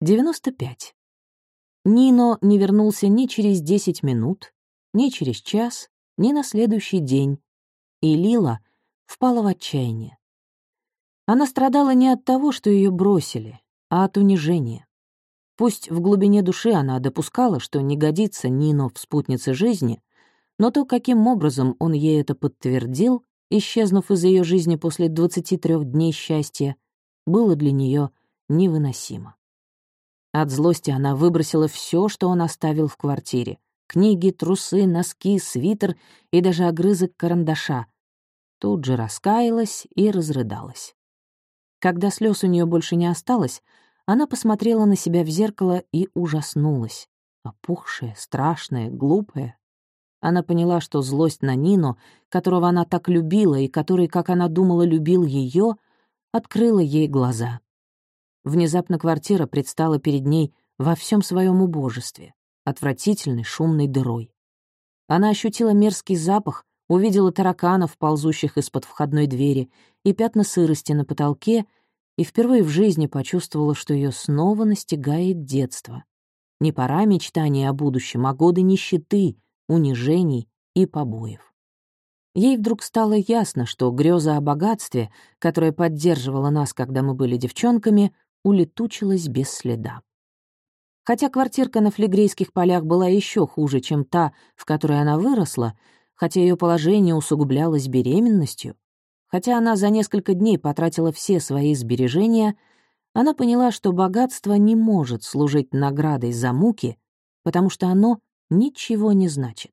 95. Нино не вернулся ни через 10 минут, ни через час, ни на следующий день, и Лила впала в отчаяние. Она страдала не от того, что ее бросили, а от унижения. Пусть в глубине души она допускала, что не годится Нино в спутнице жизни, но то, каким образом он ей это подтвердил, исчезнув из ее жизни после 23 дней счастья, было для нее невыносимо. От злости она выбросила все, что он оставил в квартире. Книги, трусы, носки, свитер и даже огрызок карандаша. Тут же раскаялась и разрыдалась. Когда слез у нее больше не осталось, она посмотрела на себя в зеркало и ужаснулась. Опухшая, страшная, глупая. Она поняла, что злость на Нину, которого она так любила и который, как она думала, любил ее, открыла ей глаза. Внезапно квартира предстала перед ней во всем своем убожестве, отвратительной шумной дырой. Она ощутила мерзкий запах, увидела тараканов, ползущих из-под входной двери, и пятна сырости на потолке, и впервые в жизни почувствовала, что ее снова настигает детство. Не пора мечтаний о будущем, а годы нищеты, унижений и побоев. Ей вдруг стало ясно, что греза о богатстве, которая поддерживала нас, когда мы были девчонками, улетучилась без следа. Хотя квартирка на флегрейских полях была еще хуже, чем та, в которой она выросла, хотя ее положение усугублялось беременностью, хотя она за несколько дней потратила все свои сбережения, она поняла, что богатство не может служить наградой за муки, потому что оно ничего не значит.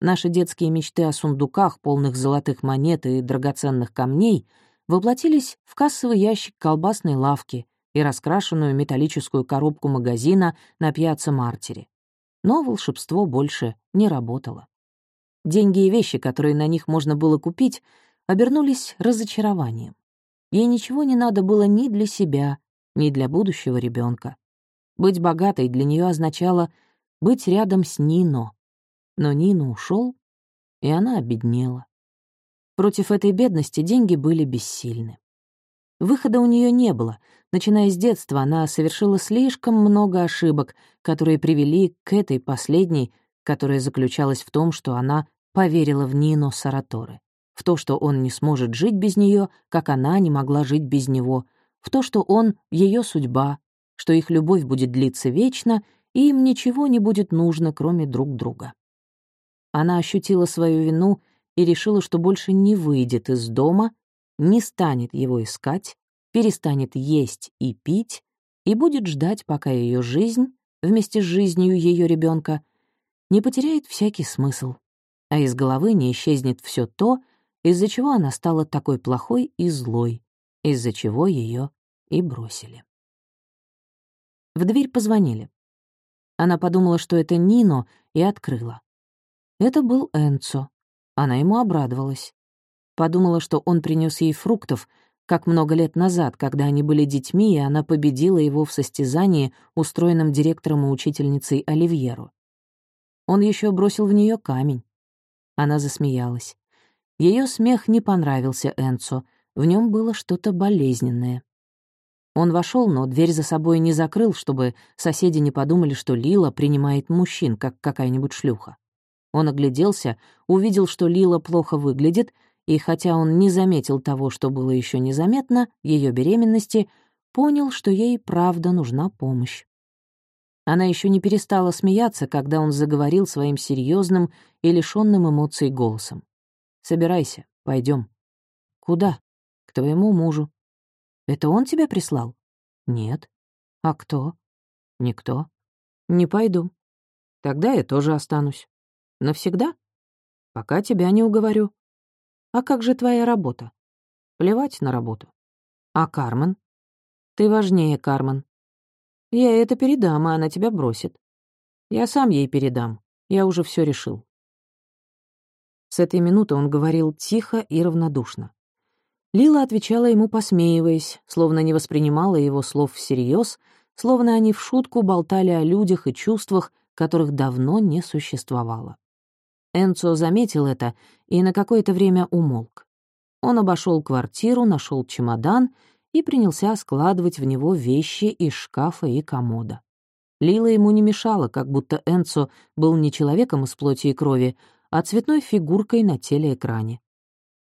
Наши детские мечты о сундуках, полных золотых монет и драгоценных камней — воплотились в кассовый ящик колбасной лавки и раскрашенную металлическую коробку магазина на пьяце Мартире. Но волшебство больше не работало. Деньги и вещи, которые на них можно было купить, обернулись разочарованием. Ей ничего не надо было ни для себя, ни для будущего ребенка. Быть богатой для нее означало быть рядом с Нино. Но Нино ушел, и она обеднела. Против этой бедности деньги были бессильны. Выхода у нее не было. Начиная с детства, она совершила слишком много ошибок, которые привели к этой последней, которая заключалась в том, что она поверила в Нино Сараторе, в то, что он не сможет жить без нее, как она не могла жить без него, в то, что он — ее судьба, что их любовь будет длиться вечно, и им ничего не будет нужно, кроме друг друга. Она ощутила свою вину и решила, что больше не выйдет из дома, не станет его искать, перестанет есть и пить и будет ждать, пока ее жизнь, вместе с жизнью ее ребенка, не потеряет всякий смысл, а из головы не исчезнет все то, из-за чего она стала такой плохой и злой, из-за чего ее и бросили. В дверь позвонили. Она подумала, что это Нино, и открыла. Это был Энцо. Она ему обрадовалась. Подумала, что он принес ей фруктов, как много лет назад, когда они были детьми, и она победила его в состязании, устроенном директором и учительницей Оливьеру. Он еще бросил в нее камень. Она засмеялась. Ее смех не понравился Энцо, в нем было что-то болезненное. Он вошел, но дверь за собой не закрыл, чтобы соседи не подумали, что Лила принимает мужчин, как какая-нибудь шлюха. Он огляделся, увидел, что Лила плохо выглядит, и хотя он не заметил того, что было еще незаметно, ее беременности, понял, что ей правда нужна помощь. Она еще не перестала смеяться, когда он заговорил своим серьезным и лишенным эмоций голосом. «Собирайся, пойдем. «Куда?» «К твоему мужу». «Это он тебя прислал?» «Нет». «А кто?» «Никто». «Не пойду». «Тогда я тоже останусь». Навсегда? Пока тебя не уговорю. А как же твоя работа? Плевать на работу. А Кармен? Ты важнее, Кармен. Я это передам, а она тебя бросит. Я сам ей передам. Я уже все решил. С этой минуты он говорил тихо и равнодушно. Лила отвечала ему, посмеиваясь, словно не воспринимала его слов всерьез, словно они в шутку болтали о людях и чувствах, которых давно не существовало. Энцо заметил это и на какое-то время умолк. Он обошел квартиру, нашел чемодан и принялся складывать в него вещи из шкафа и комода. Лила ему не мешала, как будто Энцо был не человеком из плоти и крови, а цветной фигуркой на телеэкране.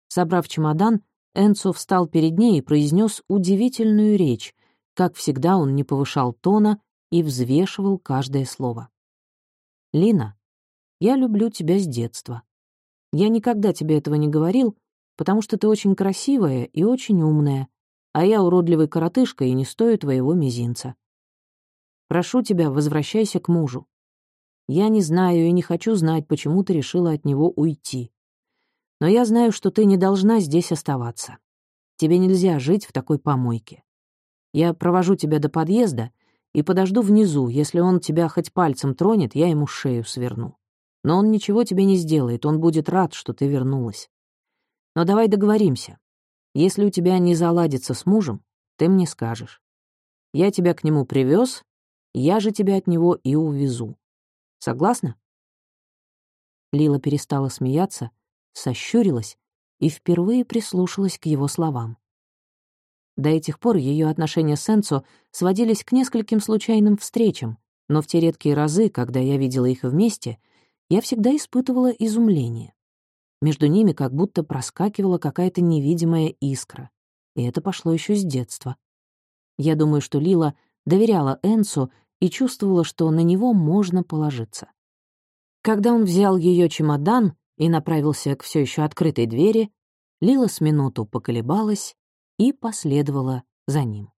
Собрав чемодан, Энцо встал перед ней и произнес удивительную речь. Как всегда, он не повышал тона и взвешивал каждое слово. «Лина, я люблю тебя с детства. Я никогда тебе этого не говорил, потому что ты очень красивая и очень умная, а я уродливый коротышка и не стою твоего мизинца. Прошу тебя, возвращайся к мужу. Я не знаю и не хочу знать, почему ты решила от него уйти. Но я знаю, что ты не должна здесь оставаться. Тебе нельзя жить в такой помойке. Я провожу тебя до подъезда и подожду внизу. Если он тебя хоть пальцем тронет, я ему шею сверну. Но он ничего тебе не сделает, он будет рад, что ты вернулась. Но давай договоримся. Если у тебя не заладится с мужем, ты мне скажешь. Я тебя к нему привез, я же тебя от него и увезу. Согласна?» Лила перестала смеяться, сощурилась и впервые прислушалась к его словам. До этих пор ее отношения с Энцо сводились к нескольким случайным встречам, но в те редкие разы, когда я видела их вместе, я всегда испытывала изумление. Между ними как будто проскакивала какая-то невидимая искра, и это пошло еще с детства. Я думаю, что Лила доверяла Энцо и чувствовала, что на него можно положиться. Когда он взял ее чемодан и направился к все еще открытой двери, Лила с минуту поколебалась и последовала за ним.